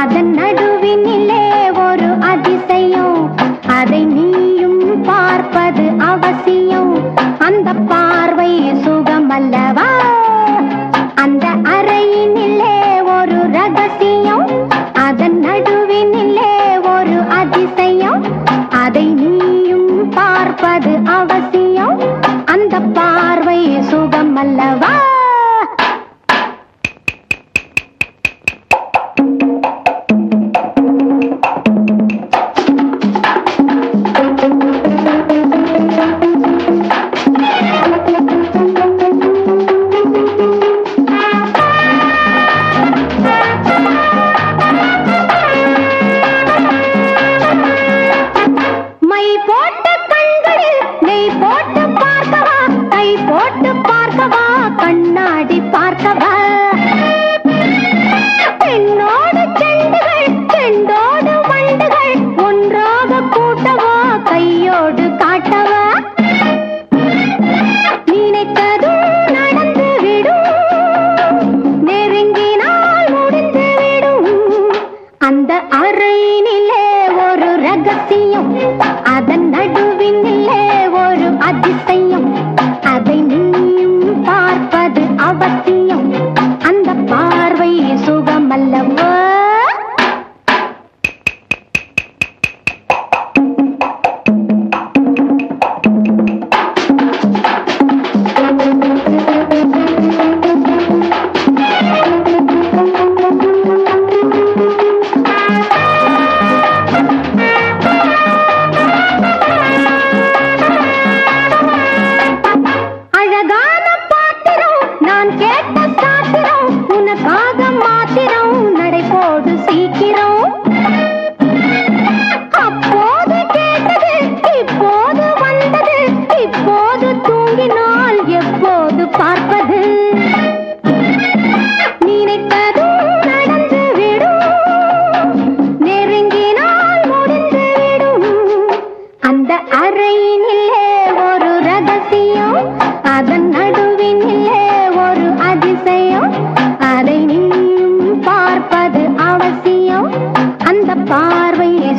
ಅದನ್ನ சத்தியம். அதன் நடுவினிலே ஒரு அதிசயம்.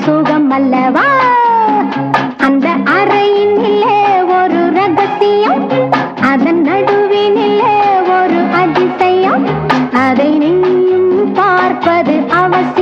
சுகம் அல்லவா அந்த அறையினிலே ஒரு ரகசியம் அதன் நடுவினிலே ஒரு அதிசயம். அதை நீயும் பார்ப்பது அவசியம்.